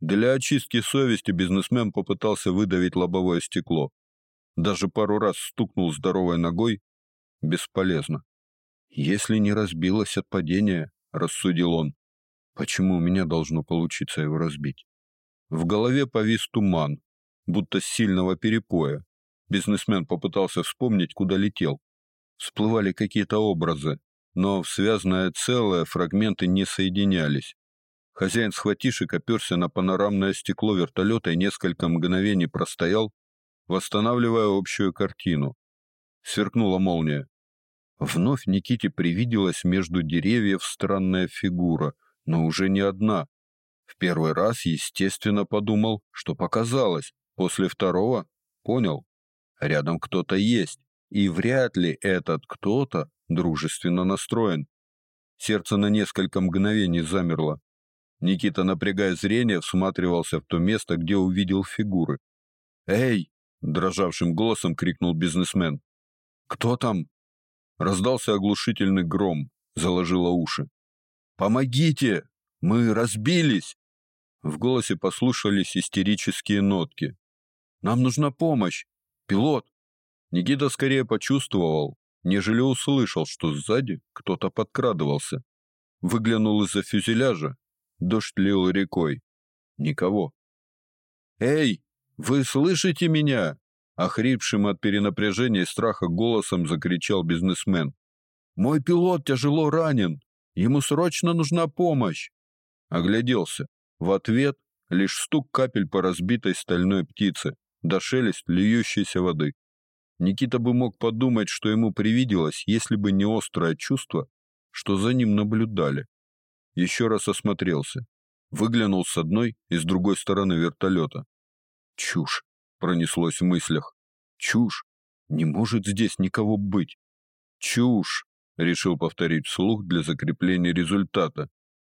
Для очистки совести бизнесмен попытался выдавить лобовое стекло. Даже пару раз стукнул здоровой ногой. Бесполезно. Если не разбилось от падения, рассудил он, почему у меня должно получиться его разбить? В голове повис туман, будто с сильного перепоя. Бизнесмен попытался вспомнить, куда летел. Всплывали какие-то образы, но в связанное целое фрагменты не соединялись. Хозяин схватишек оперся на панорамное стекло вертолета и несколько мгновений простоял, восстанавливая общую картину. Сверкнула молния. Вновь Никите привиделась между деревьев странная фигура, но уже не одна. В первый раз, естественно, подумал, что показалось. После второго понял, рядом кто-то есть, и вряд ли этот кто-то дружественно настроен. Сердце на несколько мгновений замерло. Никита, напрягая зрение, всматривался в то место, где увидел фигуры. «Эй!» – дрожавшим голосом крикнул бизнесмен. «Кто там?» Раздался оглушительный гром, заложило уши. «Помогите! Мы разбились!» В голосе послушались истерические нотки. Нам нужна помощь. Пилот. Никита скорее почувствовал, нежели услышал, что сзади кто-то подкрадывался. Выглянул из-за фюзеляжа. Дождь лил рекой. Никого. Эй, вы слышите меня? охрипшим от перенапряжения и страха голосом закричал бизнесмен. Мой пилот тяжело ранен. Ему срочно нужна помощь. Огляделся. В ответ лишь стук капель по разбитой стальной птице да шелест льющейся воды. Никита бы мог подумать, что ему привиделось, если бы не острое чувство, что за ним наблюдали. Еще раз осмотрелся. Выглянул с одной и с другой стороны вертолета. Чушь, пронеслось в мыслях. Чушь. Не может здесь никого быть. Чушь, решил повторить вслух для закрепления результата.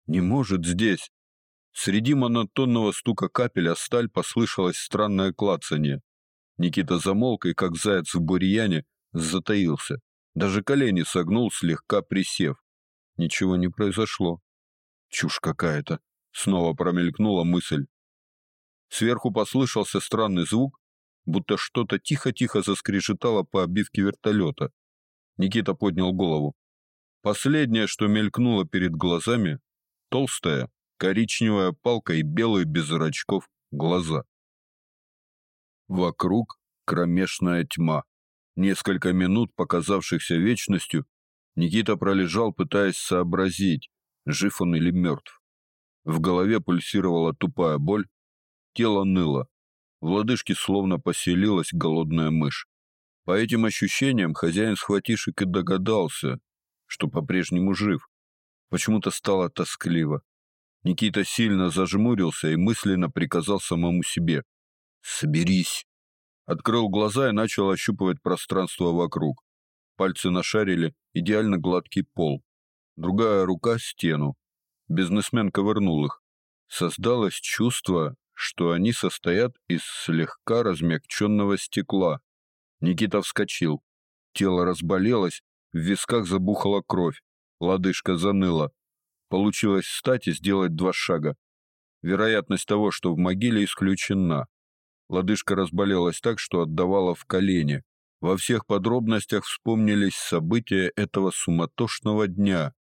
Не может здесь. Среди монотонного стука капель о сталь послышалось странное клацанье. Никита замолк и, как заяц в бурьяне, затаился. Даже колени согнул, слегка присев. Ничего не произошло. Чушь какая-то. Снова промелькнула мысль. Сверху послышался странный звук, будто что-то тихо-тихо заскрежетало по обивке вертолета. Никита поднял голову. Последнее, что мелькнуло перед глазами, толстая, коричневая палка и белые без зрачков глаза. Вокруг кромешная тьма. Несколько минут, показавшихся вечностью, Никита пролежал, пытаясь сообразить, жив он или мертв. В голове пульсировала тупая боль, тело ныло, в лодыжке словно поселилась голодная мышь. По этим ощущениям хозяин схватишек и догадался, что по-прежнему жив. Почему-то стало тоскливо. Никита сильно зажмурился и мысленно приказал самому себе: "Соберись". Открыл глаза и начал ощупывать пространство вокруг. Пальцы нашарили идеально гладкий пол. Другая рука стену. Бизнесмен ковырнул их. Создалось чувство, что они состоят из слегка размягченного стекла. Никита вскочил. Тело разболелось, в висках забухала кровь, лодыжка заныла. Получилось встать и сделать два шага. Вероятность того, что в могиле исключена. Лодыжка разболелась так, что отдавала в колени. Во всех подробностях вспомнились события этого суматошного дня.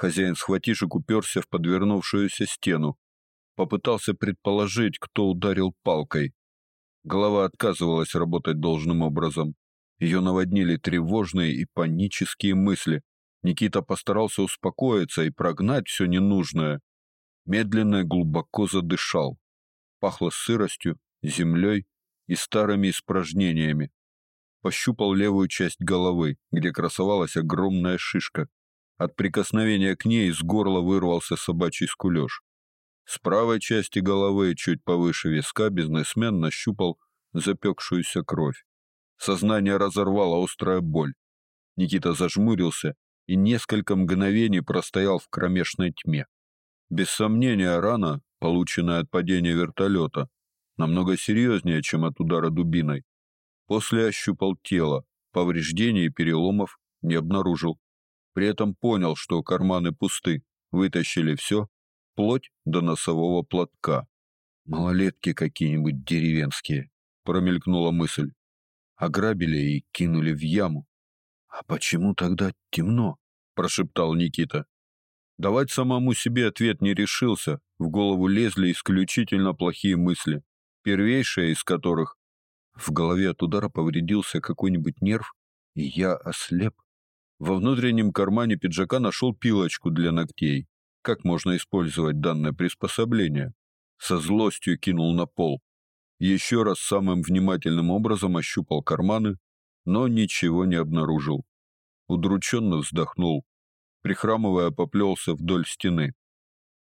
Хозяин схватишек уперся в подвернувшуюся стену. Попытался предположить, кто ударил палкой. Голова отказывалась работать должным образом. Ее наводнили тревожные и панические мысли. Никита постарался успокоиться и прогнать все ненужное. Медленно и глубоко задышал. Пахло сыростью, землей и старыми испражнениями. Пощупал левую часть головы, где красовалась огромная шишка. От прикосновения к ней из горла вырвался собачий скулёж. С правой части головы, чуть повыше виска, бизнесмен нащупал запекшуюся кровь. Сознание разорвало острая боль. Никита зажмурился и несколько мгновений простоял в кромешной тьме. Без сомнения, рана, полученная от падения вертолета, намного серьезнее, чем от удара дубиной. После ощупал тело, повреждений и переломов не обнаружил. При этом понял, что карманы пусты, вытащили все, плоть до носового платка. Малолетки какие-нибудь деревенские, промелькнула мысль. Ограбили и кинули в яму. А почему тогда темно? прошептал Никита. Давать самому себе ответ не решился, в голову лезли исключительно плохие мысли, первейшая из которых в голове от удара повредился какой-нибудь нерв, и я ослеп. Во внутреннем кармане пиджака нашел пилочку для ногтей. Как можно использовать данное приспособление? Со злостью кинул на пол. Еще раз самым внимательным образом ощупал карманы, но ничего не обнаружил. Удрученно вздохнул. Прихрамывая, поплелся вдоль стены.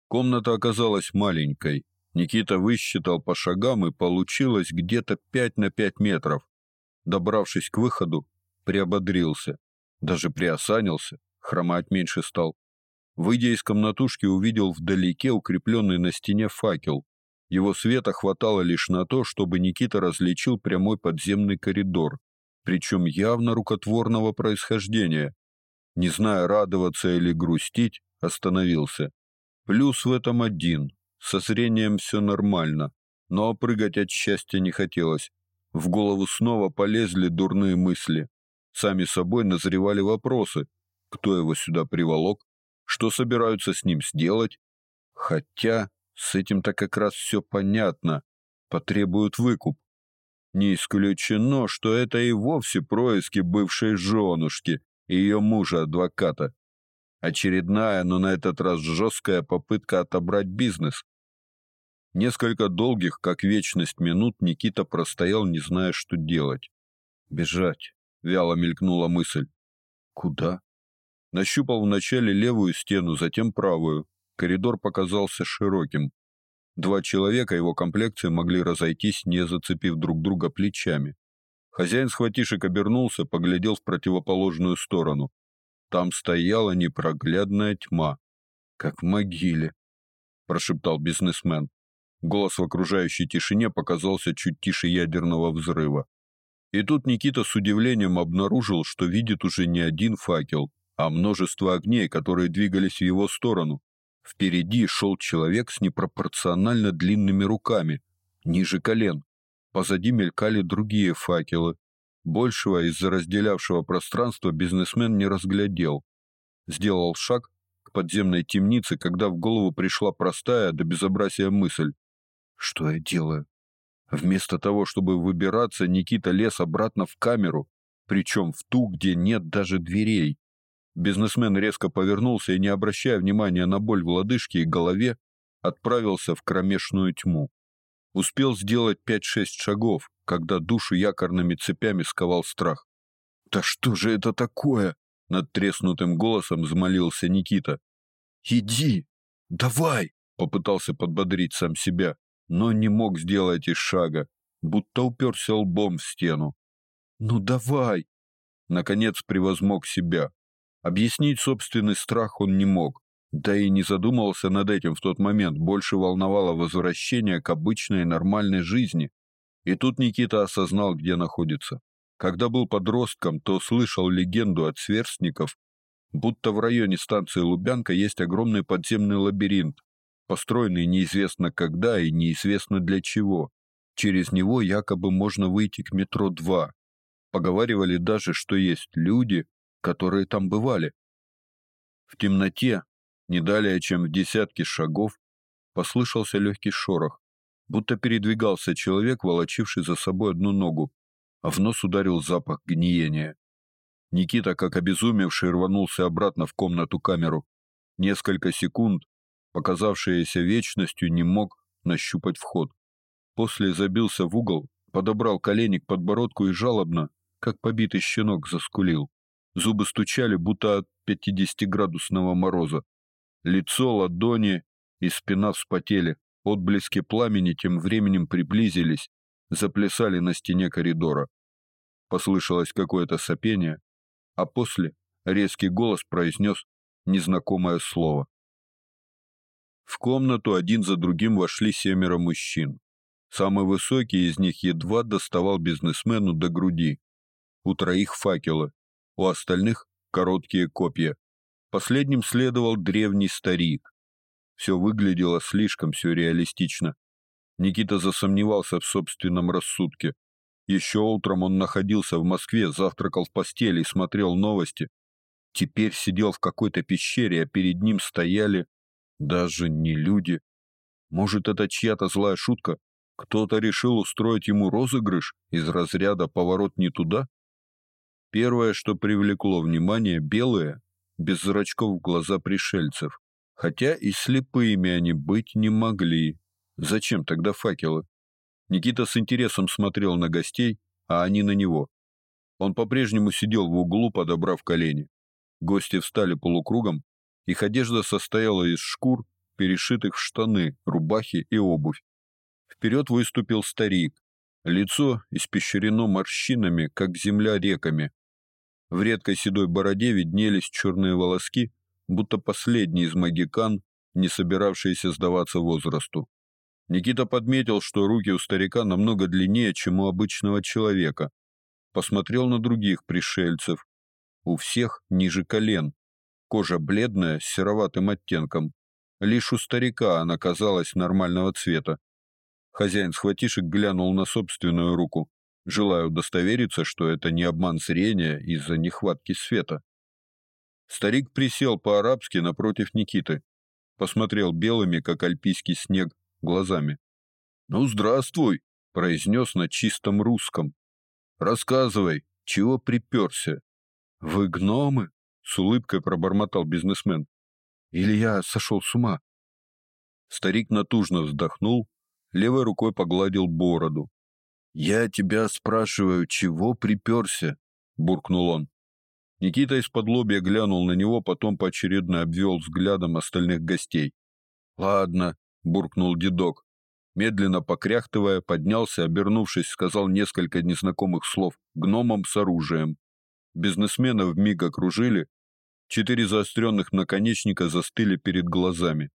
Комната оказалась маленькой. Никита высчитал по шагам, и получилось где-то пять на пять метров. Добравшись к выходу, приободрился. Даже приосанился, хромать меньше стал. Выйдя из комнатушки, увидел вдалеке укрепленный на стене факел. Его света хватало лишь на то, чтобы Никита различил прямой подземный коридор, причем явно рукотворного происхождения. Не зная, радоваться или грустить, остановился. Плюс в этом один. Со зрением все нормально, но прыгать от счастья не хотелось. В голову снова полезли дурные мысли. Сами собой назревали вопросы. Кто его сюда приволок? Что собираются с ним сделать? Хотя с этим-то как раз все понятно. Потребуют выкуп. Не исключено, что это и вовсе происки бывшей женушки и ее мужа-адвоката. Очередная, но на этот раз жесткая попытка отобрать бизнес. Несколько долгих, как вечность минут, Никита простоял, не зная, что делать. Бежать вяло мелькнула мысль. Куда? Нащупал вначале левую стену, затем правую. Коридор показался широким. Два человека его комплекции могли разойтись, не зацепив друг друга плечами. Хозяин схватишек обернулся, поглядел в противоположную сторону. Там стояла непроглядная тьма, как в могиле, прошептал бизнесмен. Голос в окружающей тишине показался чуть тише ядерного взрыва. И тут Никита с удивлением обнаружил, что видит уже не один факел, а множество огней, которые двигались в его сторону. Впереди шел человек с непропорционально длинными руками, ниже колен. Позади мелькали другие факелы. Большего из-за разделявшего пространства бизнесмен не разглядел. Сделал шаг к подземной темнице, когда в голову пришла простая до безобразия мысль. Что я делаю? Вместо того, чтобы выбираться, Никита лез обратно в камеру, причем в ту, где нет даже дверей. Бизнесмен резко повернулся и, не обращая внимания на боль в лодыжке и голове, отправился в кромешную тьму. Успел сделать пять-шесть шагов, когда душу якорными цепями сковал страх. «Да что же это такое?» — над треснутым голосом взмолился Никита. «Иди! Давай!» — попытался подбодрить сам себя но не мог сделать и шага, будто уперся лбом в стену. «Ну давай!» Наконец превозмог себя. Объяснить собственный страх он не мог, да и не задумывался над этим в тот момент, больше волновало возвращение к обычной нормальной жизни. И тут Никита осознал, где находится. Когда был подростком, то слышал легенду от сверстников, будто в районе станции Лубянка есть огромный подземный лабиринт, построенный неизвестно когда и неизвестно для чего. Через него якобы можно выйти к метро 2. Поговаривали даже, что есть люди, которые там бывали. В темноте, не далее, чем в десятке шагов, послышался легкий шорох, будто передвигался человек, волочивший за собой одну ногу, а в нос ударил запах гниения. Никита, как обезумевший, рванулся обратно в комнату-камеру. Несколько секунд показавшееся вечностью, не мог нащупать вход. После забился в угол, подобрал колени к подбородку и жалобно, как побитый щенок, заскулил. Зубы стучали, будто от пятидесятиградусного мороза. Лицо, ладони и спина вспотели. Отблески пламени тем временем приблизились, заплясали на стене коридора. Послышалось какое-то сопение, а после резкий голос произнес незнакомое слово. В комнату один за другим вошли семеро мужчин. Самый высокий из них едва доставал бизнесмену до груди. У троих факелы, у остальных короткие копья. Последним следовал древний старик. Все выглядело слишком сюрреалистично. Никита засомневался в собственном рассудке. Еще утром он находился в Москве, завтракал в постели и смотрел новости. Теперь сидел в какой-то пещере, а перед ним стояли даже не люди. Может, это чья-то злая шутка? Кто-то решил устроить ему розыгрыш из разряда «поворот не туда»? Первое, что привлекло внимание, белые, без зрачков глаза пришельцев. Хотя и слепыми они быть не могли. Зачем тогда факелы? Никита с интересом смотрел на гостей, а они на него. Он по-прежнему сидел в углу, подобрав колени. Гости встали полукругом, их одежда состояла из шкур, перешитых в штаны, рубахи и обувь. Вперед выступил старик. Лицо испещрено морщинами, как земля реками. В редкой седой бороде виднелись черные волоски, будто последний из магикан, не собиравшийся сдаваться возрасту. Никита подметил, что руки у старика намного длиннее, чем у обычного человека. Посмотрел на других пришельцев. У всех ниже колен. Кожа бледная, с сероватым оттенком. Лишь у старика она казалась нормального цвета. Хозяин схватишек глянул на собственную руку, желая удостовериться, что это не обман зрения из-за нехватки света. Старик присел по-арабски напротив Никиты, посмотрел белыми, как альпийский снег, глазами. «Ну, здравствуй!» — произнес на чистом русском. «Рассказывай, чего приперся?» «Вы гномы?» — с улыбкой пробормотал бизнесмен. «Или я сошел с ума?» Старик натужно вздохнул, левой рукой погладил бороду. «Я тебя спрашиваю, чего приперся?» — буркнул он. Никита из-под лобья глянул на него, потом поочередно обвел взглядом остальных гостей. «Ладно, буркнул дедок. Медленно покряхтывая, поднялся, обернувшись, сказал несколько незнакомых слов гномам с оружием. Бизнесмена вмиг окружили, четыре заостренных наконечника застыли перед глазами.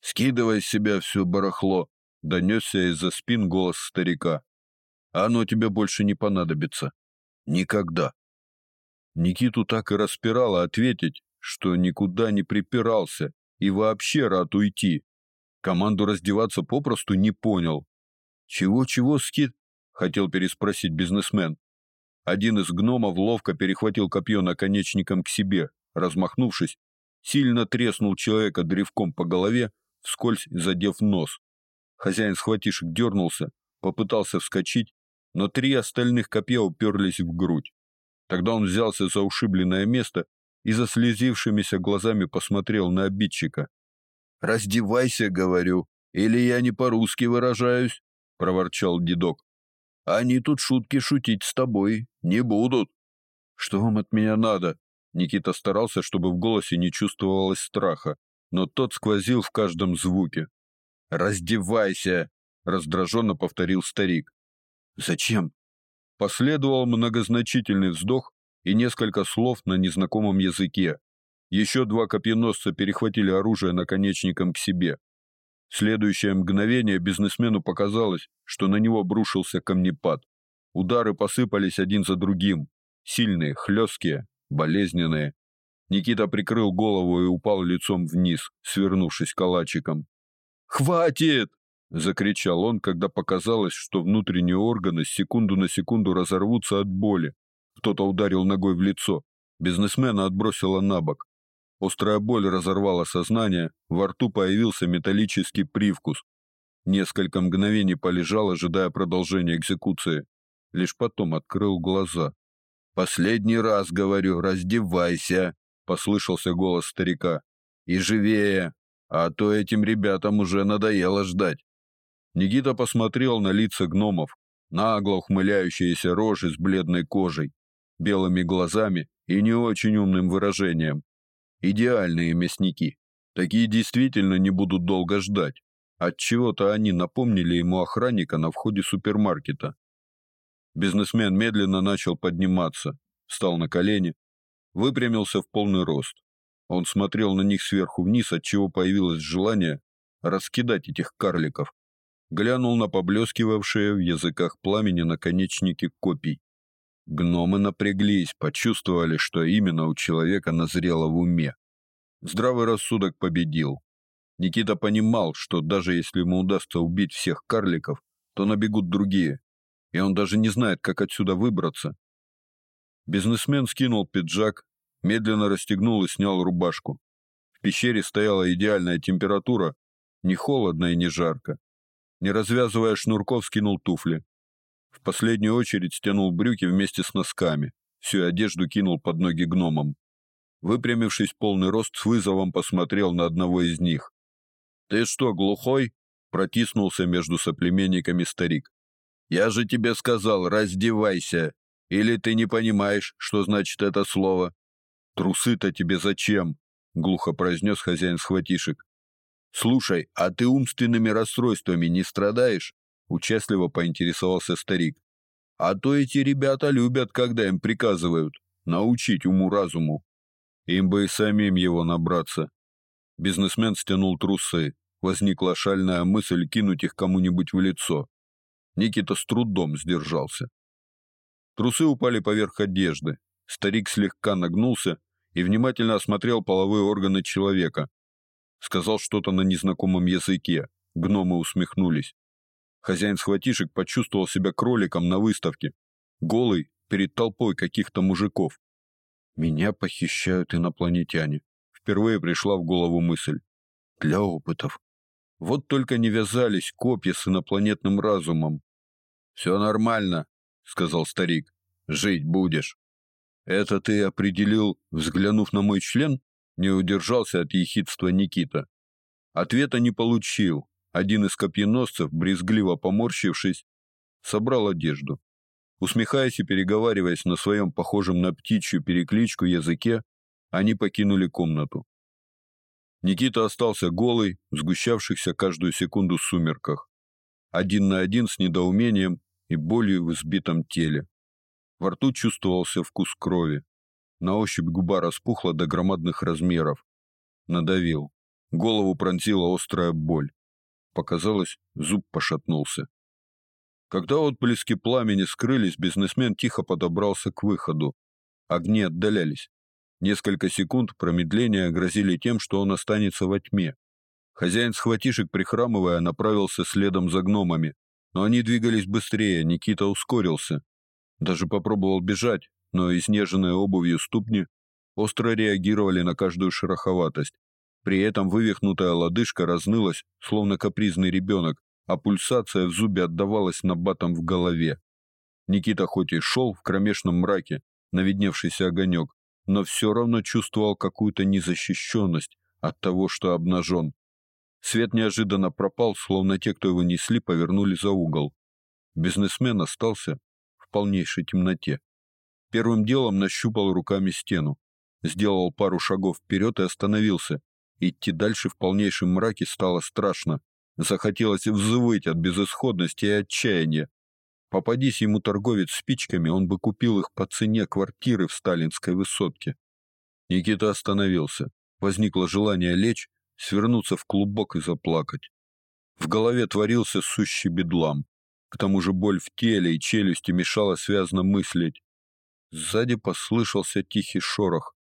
«Скидывай с себя все барахло!» — донесся из-за спин голос старика. «Оно тебе больше не понадобится. Никогда!» Никиту так и распирало ответить, что никуда не припирался и вообще рад уйти, Команду раздеваться попросту не понял. «Чего-чего, Скит?» — хотел переспросить бизнесмен. Один из гномов ловко перехватил копье наконечником к себе, размахнувшись, сильно треснул человека древком по голове, вскользь задев нос. Хозяин схватишек дернулся, попытался вскочить, но три остальных копья уперлись в грудь. Тогда он взялся за ушибленное место и заслезившимися глазами посмотрел на обидчика. «Раздевайся, говорю, или я не по-русски выражаюсь», — проворчал дедок. «Они тут шутки шутить с тобой не будут». «Что вам от меня надо?» Никита старался, чтобы в голосе не чувствовалось страха, но тот сквозил в каждом звуке. «Раздевайся!» — раздраженно повторил старик. «Зачем?» Последовал многозначительный вздох и несколько слов на незнакомом языке, еще два копьеносца перехватили оружие наконечником к себе. В следующее мгновение бизнесмену показалось, что на него обрушился камнепад. Удары посыпались один за другим. Сильные, хлесткие, болезненные. Никита прикрыл голову и упал лицом вниз, свернувшись калачиком. «Хватит!» — закричал он, когда показалось, что внутренние органы с секунду на секунду разорвутся от боли. Кто-то ударил ногой в лицо. Бизнесмена отбросило на бок. Острая боль разорвала сознание, во рту появился металлический привкус. Несколько мгновений полежал, ожидая продолжения экзекуции. Лишь потом открыл глаза. «Последний раз, говорю, раздевайся!» — послышался голос старика. «И живее, а то этим ребятам уже надоело ждать». Никита посмотрел на лица гномов, нагло ухмыляющиеся рожи с бледной кожей, белыми глазами и не очень умным выражением. Идеальные мясники. Такие действительно не будут долго ждать. От чего-то они напомнили ему охранника на входе супермаркета. Бизнесмен медленно начал подниматься, встал на колени, выпрямился в полный рост. Он смотрел на них сверху вниз, от чего появилось желание раскидать этих карликов. Глянул на поблескивавшие в языках пламени наконечники копий. Гномы напряглись, почувствовали, что именно у человека назрело в уме. Здравый рассудок победил. Никита понимал, что даже если ему удастся убить всех карликов, то набегут другие, и он даже не знает, как отсюда выбраться. Бизнесмен скинул пиджак, медленно расстегнул и снял рубашку. В пещере стояла идеальная температура, не холодно и не жарко. Не развязывая шнурков, скинул туфли. В последнюю очередь стянул брюки вместе с носками. Всю одежду кинул под ноги гномам. Выпрямившись полный рост, с вызовом посмотрел на одного из них. «Ты что, глухой?» — протиснулся между соплеменниками старик. «Я же тебе сказал, раздевайся! Или ты не понимаешь, что значит это слово?» «Трусы-то тебе зачем?» — глухо произнес хозяин схватишек. «Слушай, а ты умственными расстройствами не страдаешь?» — участливо поинтересовался старик. «А то эти ребята любят, когда им приказывают. Научить уму-разуму. Им бы и самим его набраться». Бизнесмен стянул трусы. Возникла шальная мысль кинуть их кому-нибудь в лицо. Никита с трудом сдержался. Трусы упали поверх одежды. Старик слегка нагнулся и внимательно осмотрел половые органы человека, сказал что-то на незнакомом языке. Гномы усмехнулись. Хозяин схватишек почувствовал себя кроликом на выставке, голый перед толпой каких-то мужиков. Меня похищают инопланетяне. Впервые пришла в голову мысль. Для опытов. Вот только не вязались копья с инопланетным разумом. Все нормально, сказал старик. Жить будешь. Это ты определил, взглянув на мой член? Не удержался от ехидства Никита. Ответа не получил. Один из копьеносцев, брезгливо поморщившись, собрал одежду. Усмехаясь и переговариваясь на своем похожем на птичью перекличку языке, они покинули комнату. Никита остался голый, в сгущавшихся каждую секунду сумерках, один на один с недоумением и болью в избитом теле. Во рту чувствовался вкус крови. На ощупь губа распухла до громадных размеров. Надавил. Голову пронзила острая боль. Показалось, зуб пошатнулся. Когда отблески пламени скрылись, бизнесмен тихо подобрался к выходу. Огни отдалялись. Несколько секунд промедления грозили тем, что он останется во тьме. Хозяин схватишек, прихрамывая, направился следом за гномами. Но они двигались быстрее, Никита ускорился. Даже попробовал бежать, но изнеженные обувью ступни остро реагировали на каждую шероховатость. При этом вывихнутая лодыжка разнылась, словно капризный ребенок, а пульсация в зубе отдавалась набатом в голове. Никита хоть и шел в кромешном мраке, наведневшийся огонек, но все равно чувствовал какую-то незащищенность от того, что обнажен. Свет неожиданно пропал, словно те, кто его несли, повернули за угол. Бизнесмен остался в полнейшей темноте. Первым делом нащупал руками стену. Сделал пару шагов вперед и остановился. Идти дальше в полнейшем мраке стало страшно. Захотелось взвыть от безысходности и отчаяния. Попадись ему торговец спичками, он бы купил их по цене квартиры в сталинской высотке. Никита остановился. Возникло желание лечь, свернуться в клубок и заплакать. В голове творился сущий бедлам. К тому же боль в теле и челюсти мешала связно мыслить. Сзади послышался тихий шорох.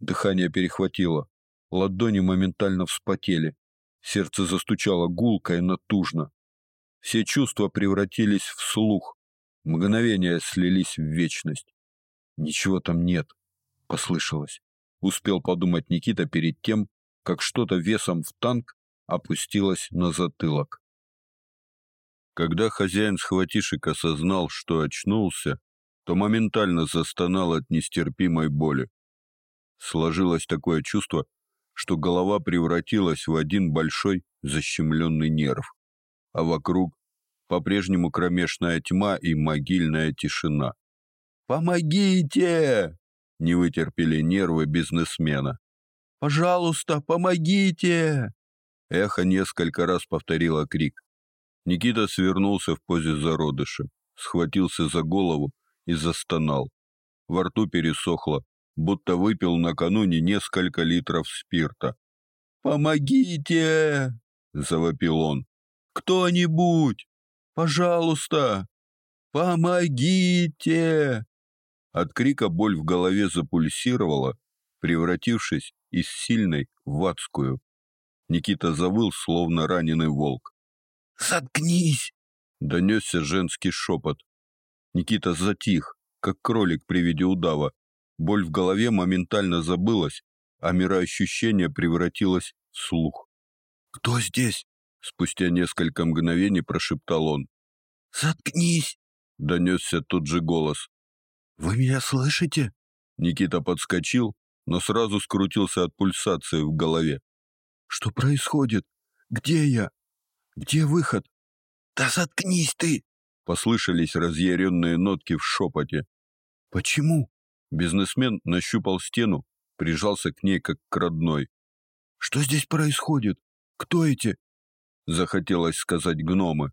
Дыхание перехватило. Ладони моментально вспотели. Сердце застучало гулко и натужно. Все чувства превратились в слух. Мгновения слились в вечность. Ничего там нет, послышалось. Успел подумать Никита перед тем, как что-то весом в танк опустилось на затылок. Когда хозяин схватишек осознал, что очнулся, то моментально застонал от нестерпимой боли. Сложилось такое чувство, что голова превратилась в один большой защемленный нерв, а вокруг по-прежнему кромешная тьма и могильная тишина. «Помогите!» — не вытерпели нервы бизнесмена. «Пожалуйста, помогите!» Эхо несколько раз повторило крик. Никита свернулся в позе зародыша, схватился за голову и застонал. Во рту пересохло, будто выпил накануне несколько литров спирта. «Помогите!» — завопил он. «Кто-нибудь! Пожалуйста! Помогите!» От крика боль в голове запульсировала, превратившись из сильной в адскую. Никита завыл, словно раненый волк. «Заткнись!» — донесся женский шепот. Никита затих, как кролик при виде удава. Боль в голове моментально забылась, а мироощущение превратилось в слух. «Кто здесь?» — спустя несколько мгновений прошептал он. «Заткнись!» — донесся тот же голос. «Вы меня слышите?» Никита подскочил, но сразу скрутился от пульсации в голове. «Что происходит? Где я? Где выход?» «Да заткнись ты!» Послышались разъяренные нотки в шепоте. «Почему?» Бизнесмен нащупал стену, прижался к ней, как к родной. «Что здесь происходит? Кто эти?» Захотелось сказать гномы.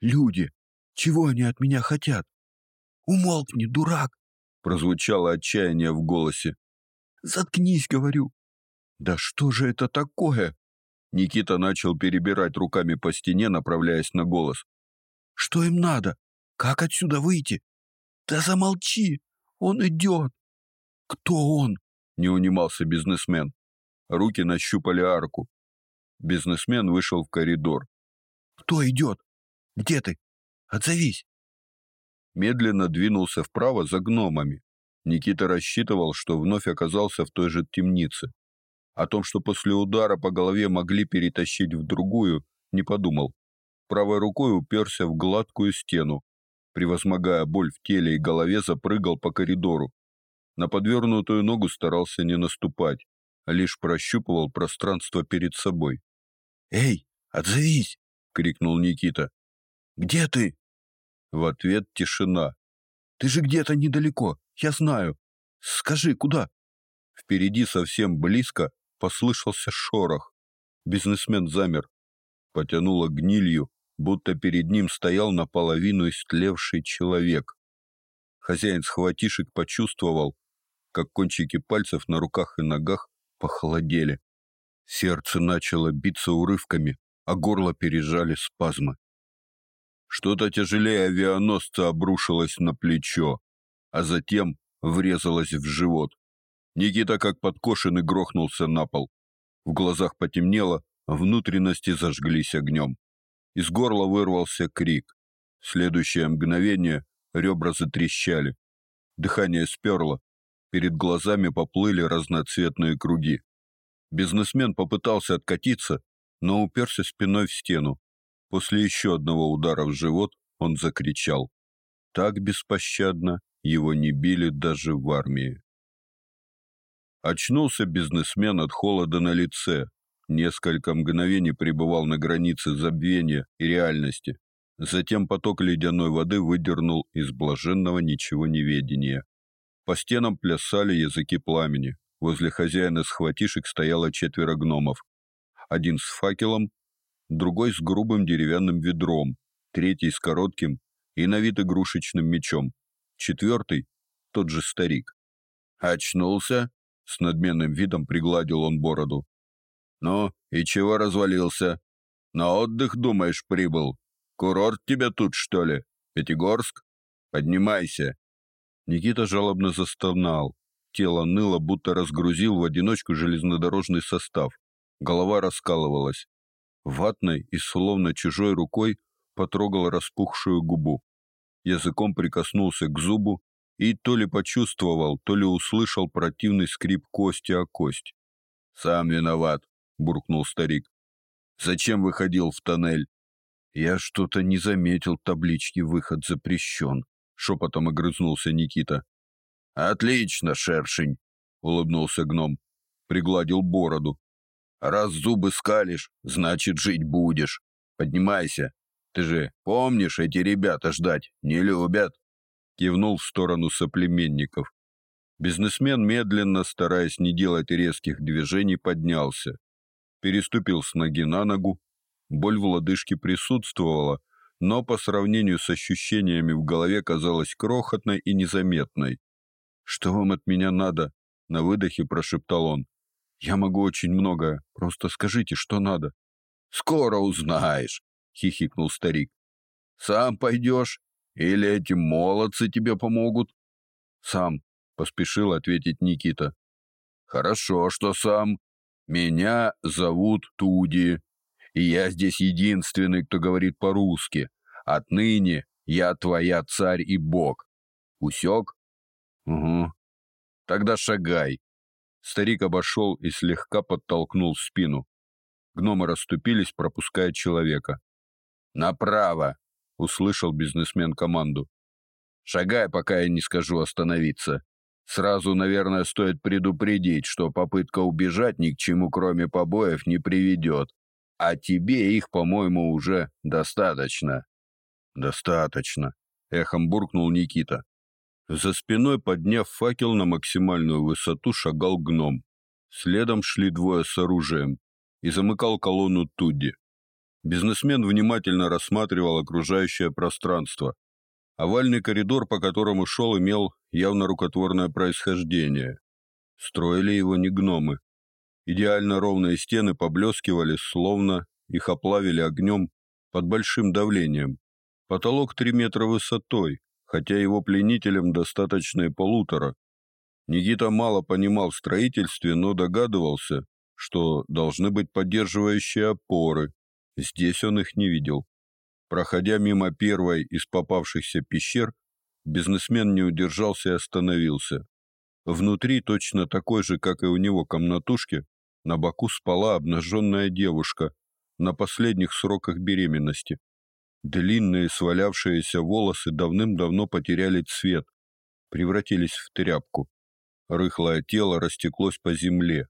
«Люди! Чего они от меня хотят?» «Умолкни, дурак!» Прозвучало отчаяние в голосе. «Заткнись, говорю!» «Да что же это такое?» Никита начал перебирать руками по стене, направляясь на голос. «Что им надо? Как отсюда выйти?» «Да замолчи! Он идет!» «Кто он?» — не унимался бизнесмен. Руки нащупали арку. Бизнесмен вышел в коридор. «Кто идет? Где ты? Отзовись!» Медленно двинулся вправо за гномами. Никита рассчитывал, что вновь оказался в той же темнице. О том, что после удара по голове могли перетащить в другую, не подумал. Правой рукой уперся в гладкую стену. Превозмогая боль в теле и голове, запрыгал по коридору. На подвернутую ногу старался не наступать, а лишь прощупывал пространство перед собой. «Эй, отзовись!» — крикнул Никита. «Где ты?» В ответ тишина. «Ты же где-то недалеко, я знаю. Скажи, куда?» Впереди совсем близко послышался шорох. Бизнесмен замер. Потянуло гнилью, будто перед ним стоял наполовину истлевший человек. Хозяин схватишек почувствовал, как кончики пальцев на руках и ногах похолодели. Сердце начало биться урывками, а горло пережали спазмы. Что-то тяжелее авианосца обрушилось на плечо, а затем врезалось в живот. Никита, как подкошенный, грохнулся на пол. В глазах потемнело, внутренности зажглись огнем. Из горла вырвался крик. В следующее мгновение ребра затрещали. Дыхание сперло. Перед глазами поплыли разноцветные круги. Бизнесмен попытался откатиться, но уперся спиной в стену. После еще одного удара в живот он закричал. Так беспощадно его не били даже в армии. Очнулся бизнесмен от холода на лице. Несколько мгновений пребывал на границе забвения и реальности. Затем поток ледяной воды выдернул из блаженного ничего неведения. По стенам плясали языки пламени. Возле хозяина схватишек стояло четверо гномов. Один с факелом, другой с грубым деревянным ведром, третий с коротким и на вид игрушечным мечом, четвертый — тот же старик. «Очнулся?» — с надменным видом пригладил он бороду. «Ну, и чего развалился? На отдых, думаешь, прибыл? Курорт тебе тут, что ли? Пятигорск? Поднимайся!» Никита жалобно застонал. Тело ныло, будто разгрузил в одиночку железнодорожный состав. Голова раскалывалась ватной и словно чужой рукой потрогал распухшую губу. Языком прикоснулся к зубу и то ли почувствовал, то ли услышал противный скрип кости о кость. «Сам виноват», — буркнул старик. «Зачем выходил в тоннель?» «Я что-то не заметил таблички «Выход запрещен», — шепотом огрызнулся Никита. «Отлично, шершень», — улыбнулся гном. Пригладил бороду, Раз зубы скалишь, значит, жить будешь. Поднимайся. Ты же помнишь, эти ребята ждать не любят. Кивнул в сторону соплеменников. Бизнесмен медленно, стараясь не делать резких движений, поднялся. Переступил с ноги на ногу. Боль в лодыжке присутствовала, но по сравнению с ощущениями в голове казалась крохотной и незаметной. «Что вам от меня надо?» — на выдохе прошептал он. Я могу очень многое. Просто скажите, что надо. Скоро узнаешь, хихикнул старик. Сам пойдешь? Или эти молодцы тебе помогут? Сам, поспешил ответить Никита. Хорошо, что сам. Меня зовут Туди, и я здесь единственный, кто говорит по-русски. Отныне я твоя царь и бог. Усек? Угу. Тогда шагай. Старик обошел и слегка подтолкнул в спину. Гномы расступились, пропуская человека. «Направо!» — услышал бизнесмен команду. «Шагай, пока я не скажу остановиться. Сразу, наверное, стоит предупредить, что попытка убежать ни к чему, кроме побоев, не приведет. А тебе их, по-моему, уже достаточно». «Достаточно», — эхом буркнул Никита. За спиной, подняв факел на максимальную высоту, шагал гном. Следом шли двое с оружием и замыкал колонну Тудди. Бизнесмен внимательно рассматривал окружающее пространство. Овальный коридор, по которому шел, имел явно рукотворное происхождение. Строили его не гномы. Идеально ровные стены поблескивали, словно их оплавили огнем под большим давлением. Потолок три метра высотой, хотя его пленителям достаточно и полутора. Никита мало понимал в строительстве, но догадывался, что должны быть поддерживающие опоры. Здесь он их не видел. Проходя мимо первой из попавшихся пещер, бизнесмен не удержался и остановился. Внутри, точно такой же, как и у него комнатушке, на боку спала обнаженная девушка на последних сроках беременности. Длинные свалявшиеся волосы давным-давно потеряли цвет, превратились в тряпку. Рыхлое тело растеклось по земле.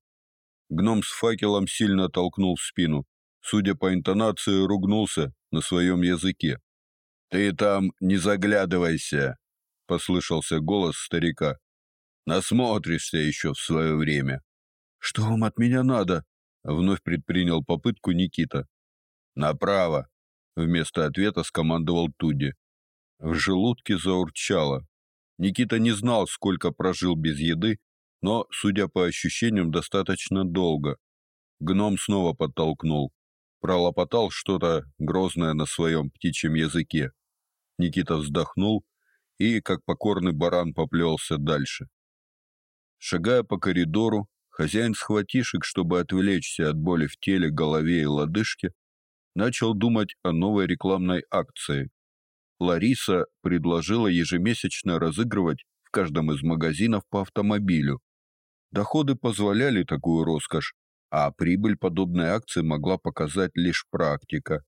Гном с факелом сильно толкнул в спину. Судя по интонации, ругнулся на своем языке. «Ты там не заглядывайся!» — послышался голос старика. «Насмотришься еще в свое время». «Что вам от меня надо?» — вновь предпринял попытку Никита. «Направо!» Вместо ответа скомандовал Туди. В желудке заурчало. Никита не знал, сколько прожил без еды, но, судя по ощущениям, достаточно долго. Гном снова подтолкнул. Пролопотал что-то грозное на своем птичьем языке. Никита вздохнул и, как покорный баран, поплелся дальше. Шагая по коридору, хозяин схватишек, чтобы отвлечься от боли в теле, голове и лодыжке, начал думать о новой рекламной акции. Лариса предложила ежемесячно разыгрывать в каждом из магазинов по автомобилю. Доходы позволяли такую роскошь, а прибыль подобной акции могла показать лишь практика.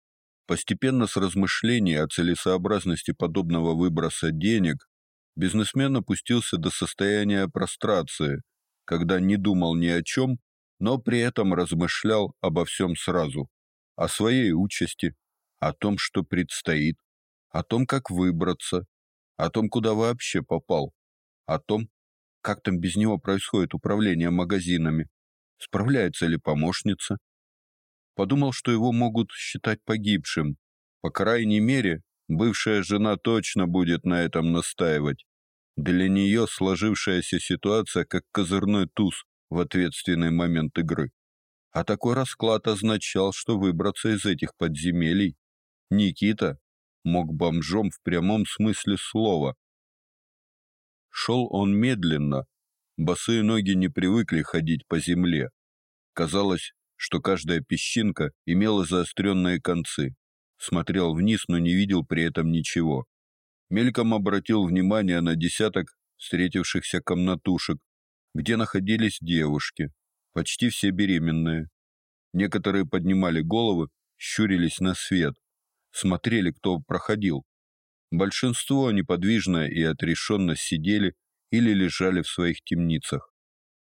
Постепенно с размышлений о целесообразности подобного выброса денег бизнесмен опустился до состояния прострации, когда не думал ни о чем, но при этом размышлял обо всем сразу о своей участи, о том, что предстоит, о том, как выбраться, о том, куда вообще попал, о том, как там без него происходит управление магазинами, справляется ли помощница. Подумал, что его могут считать погибшим. По крайней мере, бывшая жена точно будет на этом настаивать. Для нее сложившаяся ситуация как козырной туз в ответственный момент игры. А такой расклад означал, что выбраться из этих подземелий Никита мог бомжом в прямом смысле слова. Шел он медленно, босые ноги не привыкли ходить по земле. Казалось, что каждая песчинка имела заостренные концы. Смотрел вниз, но не видел при этом ничего. Мельком обратил внимание на десяток встретившихся комнатушек, где находились девушки, почти все беременные. Некоторые поднимали головы, щурились на свет, смотрели, кто проходил. Большинство неподвижно и отрешенно сидели или лежали в своих темницах.